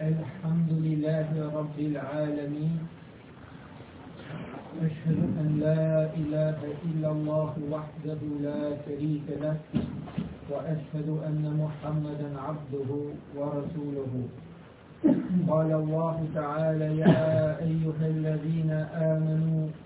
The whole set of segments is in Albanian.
الحمد لله رب العالمين أشهد أن لا إله إلا الله وحده لا شريك له وأشهد أن محمدا عبده ورسوله قال الله تعالى يا أيها الذين آمنوا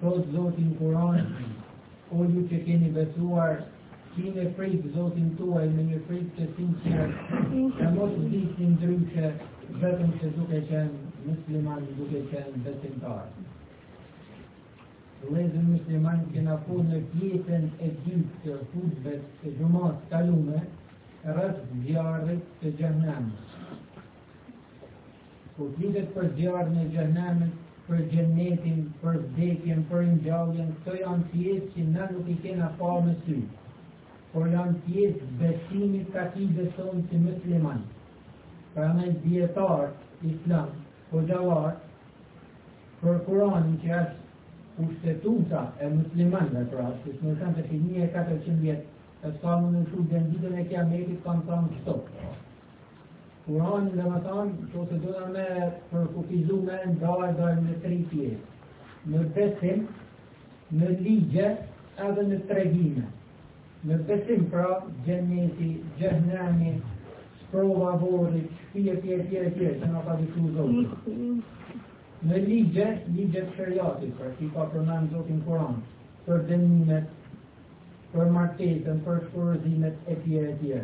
Thotë Zoti n'Kur'an, O ju që keni besuar, kine frikë Zotin tuaj me një frikë të sinqer, e mos vdisni ndryshe vetëm se duke qenë musliman, duke qenë besimtar. Vëllezër musliman jena pra në pjesën e dytë të hutbes të xhumas kalojmë, rreth zjarrit të xhehnemit. Kur flitet për zjarrin e xhehenemit, për xhenetin, për vdekjen, për ringjalljen, këto janë pjesë që na nuk i kena pa me sy, por janë pjesë besimit që ti beson si musliman. Pra një dijetar islam po thotë për Kuranin që është kushtetuta e muslimanëve pra, që një mijë e katërqind vjet e sa më shumë deri në ditën e kiametit ka thanë këto. Kurani domethanë, po të dona me përkufizu mun me nda në tri pjesë, në besim, në ligje, edhe në tregime. Në besim pra, xheneti, xhehnemi, sprova vori, shpirti e tje, tje, tje, që nga pa të të zotë. Në ligje, ligjet e sheriatit, pra që i ka përmenë Zoti n'Kuran, për dënimet, për martesën, për shkurorëzimet, e tje, e tje.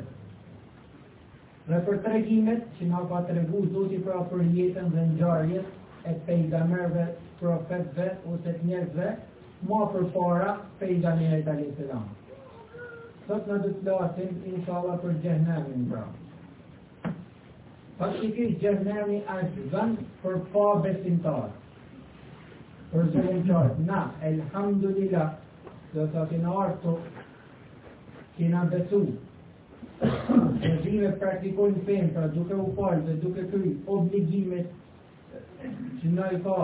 Dhe për tregimet që na ka tregu Zoti pra për jetën dhe ngjarjet e pejgamberëve, profetëve ose të njerëzve ma përpara pejgamberit alayhis salam. Sot na do t'flasim inshallah për xhehenemin pra. Faktikisht xhehnemi asht ven për pabesimtarë. Për zullumqarët, na, elhamdulillah, dhe ashtu kena besu, Njerëzime praktikojnë fenë, pra duke u falë dhe duke kry obligimet që na i ka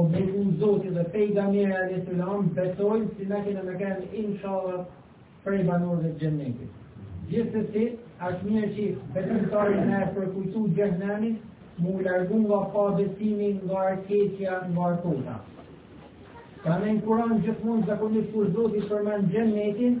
obligu Zoti dhe pejgamberi alejhi selam, besojnë se na kena me kenë inshallah prej banorëve xhenetit. Gjithsesi, asht mirë që besimtari me e përkujtu xhehnemin, m'u largu nga pabesimi nga e keqja nga e kota. Pra në Kuran gjithmonë zakonisht kur Zoti përmend xhenetin,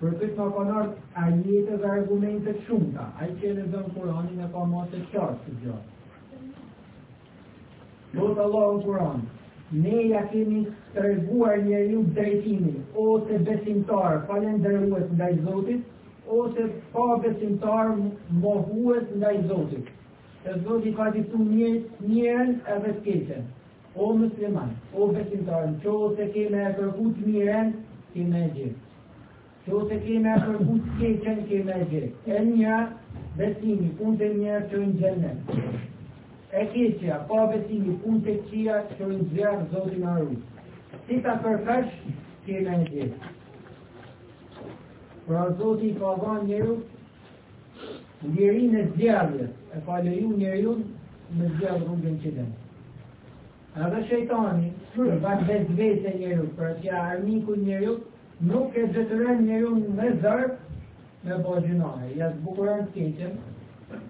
Për këtë ka pa masë ajete dhe argumente të shumta. Ai që e lexon Kur'anin e ka mëse qartë këtë gjë. Thotë Allahu në Kur'an, ne ia kemi treguar njeriut drejtimin, ose besimtar, falënderues ndaj Zotit, ose pabesimtar, mohues ndaj Zotit. E Zoti i ka diftu njerëz edhe të keqen. O musliman, o besimtar, në qoftë se ke me e kërku të mirën, ke me e gjet. Qoftë se ke me e kërku të keqen, ke me e gjet. E mira, besimi, punët e mira çojnë në xhenet. E keqja, pabesimi, punët e këqija çojnë në zjarr, Zoti na rujt. Si ta kërkosh, ke me e gjet. Pra Zoti i ka dhan njeriut, Lirinë e zgjedhjes e ka leju njeriun me zgjedh rrugën që don. Edhe shejtani, i ban vesvese njeriut, për që a armik i njeriut, nuk e detyron njeriun me zor, me bo gjynahe, ja zbukuron të keqen,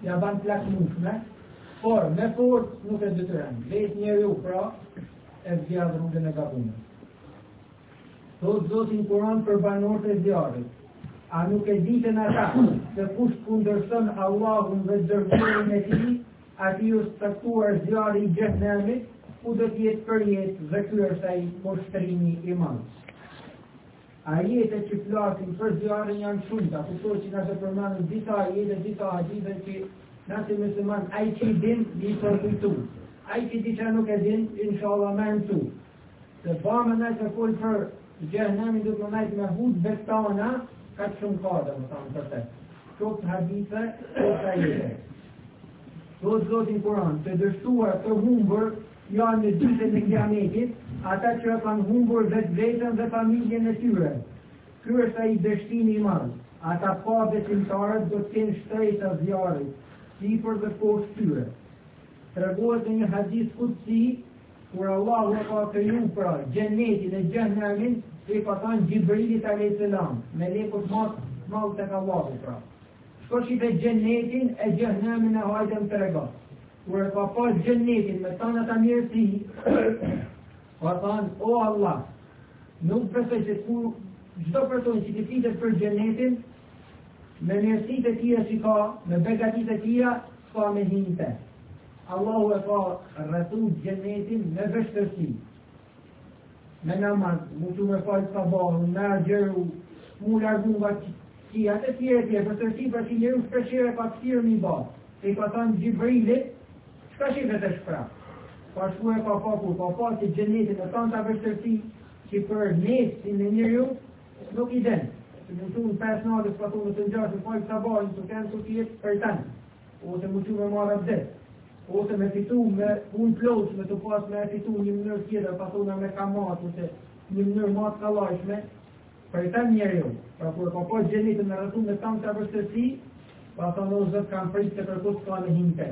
ja ban të lakmushme, por me forcë nuk e detyron, vetë njeriu pra, e zgjedh rrugën e gabume. Thotë Zoti në Kur'an për banorët e zjarrit, A nuk e ditën ata se kush kundërshton Allahun dhe të dërguarin e Tij, atij i është caktuar zjarri i xhehenemit, ku do të jetë përjetë dhe ky është ai poshtrimi i madh. Ajetet që flasin për zjarrin janë shumë, ta përshoj që nga të përmend disa ajete, disa hadithe që nga të musliman, ai që i din, me i kujtu. Ai që diçka nuk e din, inshallah me mësu. Se ba me nejt me fol për Xhehenemin duhet me nejt me hutbe t'tana Kaq shumë ka domethanë të të Qoftë hadithe, qoftë ajete Thotë Zoti n'Kuran, të dështuar të humbur Janë në ditën e kijametit Ata që e kanë humbur vetveten dhe familjen e tyre Ky është ai dështimi i madh Ata pabesimtarët do të kenë shtresa të zjarrit Sipër dhe poshtë tyre Tregohet në një hadith kudsi Kur Allahu e ka kriju pra Xhenetin e Xhehenemin, i ka thënë Xhibrilit alejhi selam, melekut më të madh tek Allahu pra. Shko shife Xhenetin e Xhehenemin e hajde më trego. Kur e ka pa Xhenetin me tanë ato mirësi, ka thënë o Allah, nuk besoj se kur çdo person që t'i flitet për Xhenetin, Me mirësitë e tija që ka, me begatitë e tija, s'ka me hi n'te. Allahu e ka rrethu xhenetin me vështirësi. Me namaz, m'u çu me falë sabahun, me agjëru, m'u largu nga mëkatet e tjera tjera, vështirësi pra që njeriu shpeshherë ka vështirë m'i ba, se i ka thanë Xhibrilit, shko shife tash pra. Ka shku e ka pa, kur ka pa xhenetin me tanë këto vështirësi, që për nefsin e njeriut, Nuk i don, që m'u çu n'pesë nate s'ka thonë të ngjash me fal sabahin të kenë të tjetë përton, ose m'u çu me marrë abdes, ose me fitu me punë plot, me të pas me fitu një mënyrë tjetër, po thonë me kamatë, ose një mënyrë ma të kollajshme, përton njeriu, pra kur e ka pa xhenetin të rrethum me tanë këto vështirësi, ka thonë o Zot kam frikë se kërkush s'ka me hi n'te.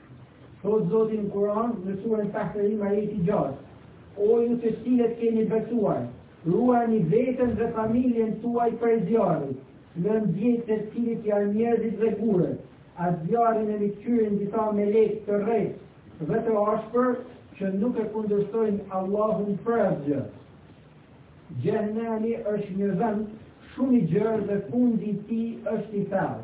Thotë Zoti në Kur'an, në surën Tahrim ajeti gjashtë, O ju të cilët keni besuar, ruani veten dhe familjen tuaj prej zjarrit, lëndë djegëse e të cilit janë njerëzit dhe gurët, atë zjarrin e mbikëqyrin disa melekë të rreptë, dhe të ashpër që nuk e kundërshtojnë Allahun për asgjë. Xhehenemi është një vend shumë i gjërë dhe fundi i tij është i thellë.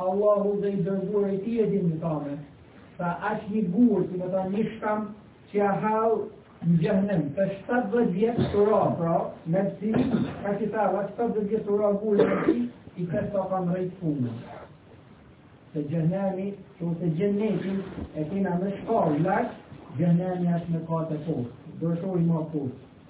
Allahu dhe i Dërguari i Tij e dinë, thanë, Asht një gur, si me thanë një shkamb, që a hedh në xhehenem, për 70 vjet tu ra, pra, me pësi, ka që ta ra, 70 vjet tu ra guri, me pësi, deri sa ka mrri në fund. Se xhehenemi, që ose xhenetin, e kena me shkallë, lakë, xhehenemi asht me kate poshtë, dërshori ma poshtë.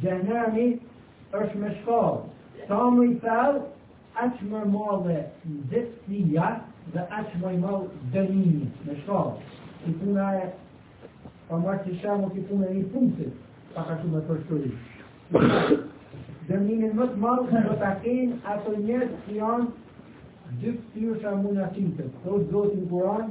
Xhehenemi është me shkallë, sa më i thellë, aq më e madhe nxehtësia dhe aq më i madh dënimi me shkallë. Si puna e pa marrë shembull si puna e një pusit, pa ka shumë e përshturi. Dënimin më të madh do ta kenë ato njerëz që janë dyfytyrësha, munafikët. Thotë Zoti n'Kur'an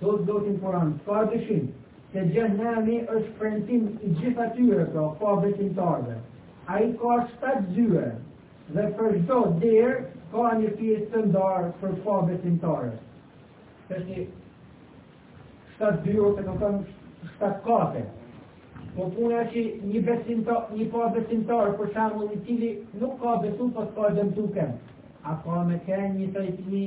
Thotë Zoti n'Kur'an s'ka dyshim se xhehenemi është premtim i gjithë atyre pra pabesimtarëve. Ai ka shtatë dyer dhe për çdo derë ka një pjesë të ndarë për pabesimtarët. Kështu shtatë dyer domethënë shtatë kate. Po puna që një besimtar, një pabesimtar për shembull i cili nuk ka besu po s'ka dëmtu kënd. A ka me kënë njëjtë një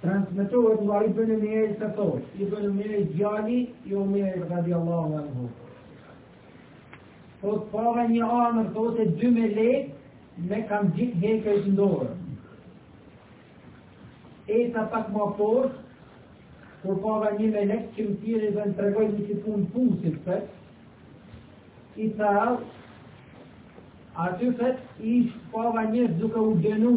Transmetohet nga Ibn Umeri se thotë, Ibn Umeri djali i Umerit radiallahu anhu. Thotë pava një andërr, thotë e dy melekë, me kamxhikë hekuri në dorë. E sa pak ma poshtë, kur pava një melek, që më tjeri dhe më tregoi një si punë pusit, për, i tha, aty fët, pava njerëz duke u dënu,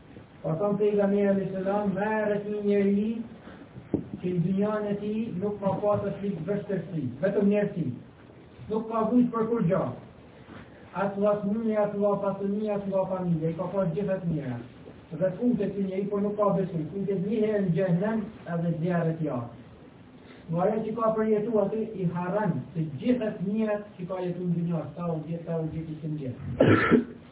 Ka thënë pejgamberi alayhi salam, merret një njeri që në dynjën e tij nuk ka pasur fije vështirësi, vetëm mirësi. Nuk ka vujt për kurgja. As nga fëmijë, as nga pasuni, as nga familje, i ka pas gjithë të mirat. Dhe futet ky njeri por nuk ka besu, futet një herë në xhehenem edhe nxirret jashtë. Nga ajo që ka përjetu atë i harron të gjithët të mirat që ka jetu në dynja, ta u gjithë, ta u gjithë i të njërë.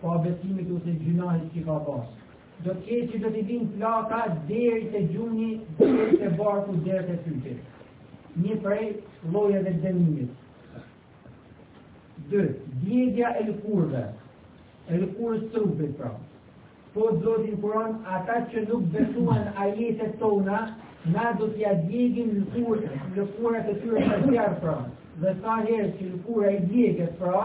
pabesimit ose gjynahit që ka pas. Do të ketë që do t'i vinë flaka deri te gjuni, deri te barku, deri te fyti. Një prej llojeve dënimit. Dy, djegia e lëkurve, e lëkurës trupit pra. Thotë Zoti në Kuran, ata që nuk besuan ajetet tona, ne do t'ia djegim lëkurët e tyre në zjarr pra. Dhe sa herë që lëkura i djegët pra,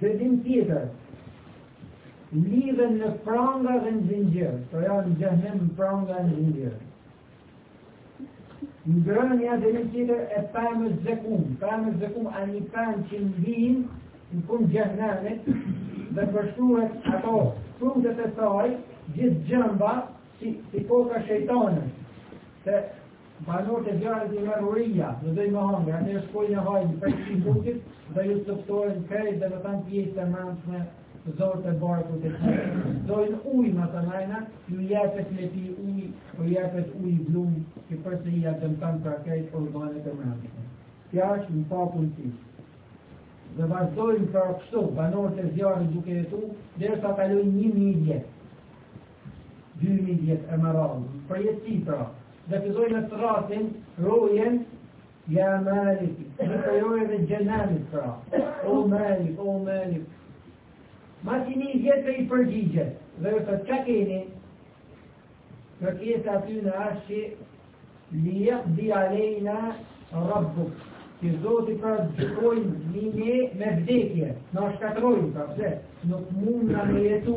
Dënim tjetër Lidhen në pranga dhe në zinxhir, pra janë në xhehnem pranga në zinxhir. Ngrënia dënim tjetër e pemës zekum, pema zekum a një pemë që mbin në fund xhehnemit dhe përshkruhen ato frutet e saj, gjithë gjemba si, si koka shejtanësh. Se Banorët e zjarrit i merr uria, ne dojnë me hangër, atë e shkojnë e hajnë prej barkut dhe ju coptohen krejt dhe me thanë pjesët e mrendshme, zorrët e barkut, dojnë ujë matanë, ju jepet me pi ujë, ju jepet ujë i vlumë, që përsëri dëmton krejt organet e mrendshme. Pra është në pafundësi Dhe vazhdojnë pra kështu, banorët e zjarrit duke jetu, derisa kalojnë një mijë vjet. Dy mijë vjet e me radhë, përjetësi pra, dhe fillojnë e thërrasin, rojen, ja malik, që është rojë e xhehnemit pra, o malik, o malik. Mas një mijë vjet i përgjigjet, dhe i thotë, çka keni? Kërkesa e tyne asht li jakdi alejna rabbuk, që zoti pra të gjykojë me vdekje, na shkatërrojë, pra se, nuk mundemi me jetu,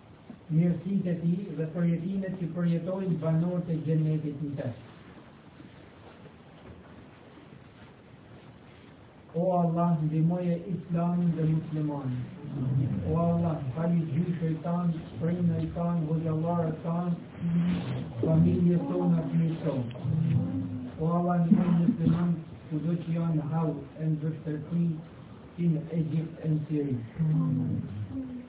mirësitë e tij dhe përjetimet që përjetojnë banorët e Xhenetit në të. O Allah, ndihmoje islamin dhe muslimanët. O Allah, fali gjyshërit tanë, prindët tanë, hoxhallarët tanë, familjet tona, atdhenë tonë. O Allah, ndihmoji muslimanët, kudo që janë në halle, e në vështirësi, si në Egjipt e në Siri.